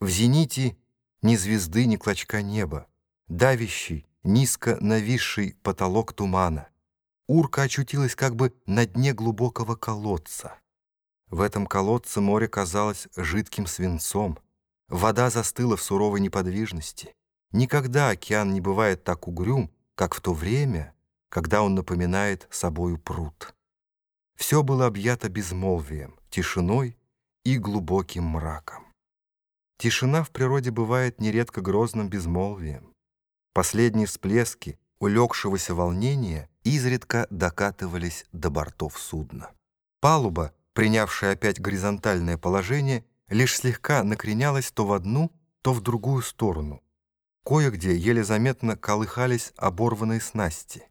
В зените ни звезды, ни клочка неба, давящий, низко нависший потолок тумана. Урка очутилась как бы на дне глубокого колодца. В этом колодце море казалось жидким свинцом. Вода застыла в суровой неподвижности. Никогда океан не бывает так угрюм, как в то время, когда он напоминает собою пруд. Все было объято безмолвием, тишиной и глубоким мраком. Тишина в природе бывает нередко грозным безмолвием. Последние всплески улегшегося волнения изредка докатывались до бортов судна. Палуба, принявшая опять горизонтальное положение, лишь слегка накренялась то в одну, то в другую сторону. Кое-где еле заметно колыхались оборванные снасти.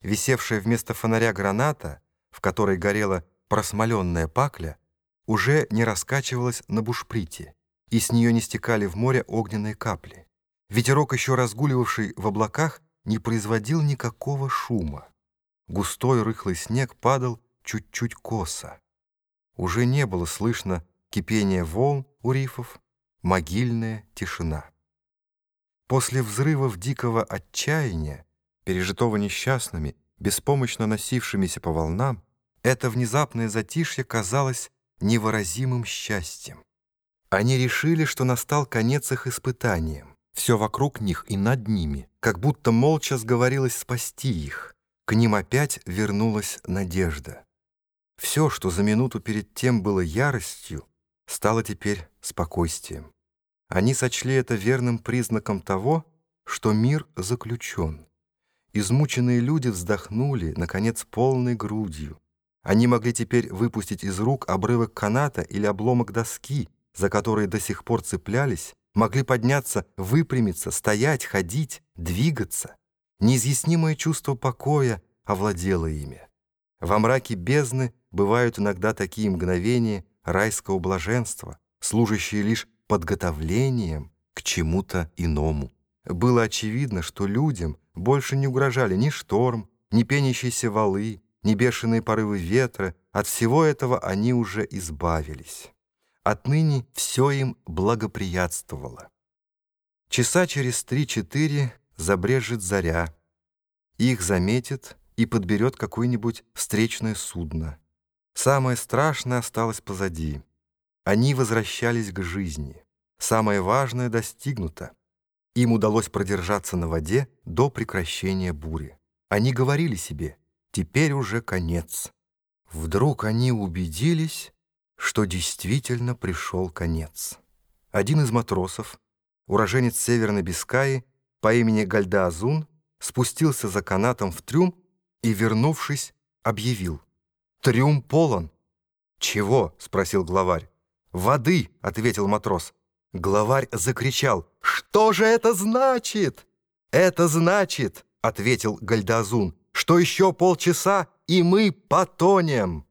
Висевшая вместо фонаря граната, в которой горела просмоленная пакля, уже не раскачивалась на бушприте, и с нее не стекали в море огненные капли. Ветерок, еще разгуливавший в облаках, не производил никакого шума. Густой рыхлый снег падал чуть-чуть косо. Уже не было слышно кипения волн у рифов, могильная тишина. После взрывов дикого отчаяния, пережитого несчастными, беспомощно носившимися по волнам, это внезапное затишье казалось невыразимым счастьем. Они решили, что настал конец их испытаниям. Все вокруг них и над ними, как будто молча сговорилось спасти их. К ним опять вернулась надежда. Все, что за минуту перед тем было яростью, стало теперь спокойствием. Они сочли это верным признаком того, что мир заключен. Измученные люди вздохнули, наконец, полной грудью. Они могли теперь выпустить из рук обрывок каната или обломок доски, за которые до сих пор цеплялись, могли подняться, выпрямиться, стоять, ходить, двигаться. Неизъяснимое чувство покоя овладело ими. Во мраке бездны бывают иногда такие мгновения райского блаженства, служащие лишь подготовлением к чему-то иному. Было очевидно, что людям больше не угрожали ни шторм, ни пенящиеся валы, ни бешеные порывы ветра. От всего этого они уже избавились. Отныне все им благоприятствовало. Часа через три-четыре забрежет заря. Их заметит и подберет какое-нибудь встречное судно. Самое страшное осталось позади. Они возвращались к жизни. Самое важное достигнуто. Им удалось продержаться на воде до прекращения бури. Они говорили себе, теперь уже конец. Вдруг они убедились, что действительно пришел конец. Один из матросов, уроженец Северной Бискаи по имени Гальдаазун, спустился за канатом в трюм и, вернувшись, объявил. «Трюм полон». «Чего?» — спросил главарь. «Воды!» — ответил матрос. Главарь закричал. «Что же это значит?» «Это значит», — ответил Гальдазун, «что еще полчаса, и мы потонем».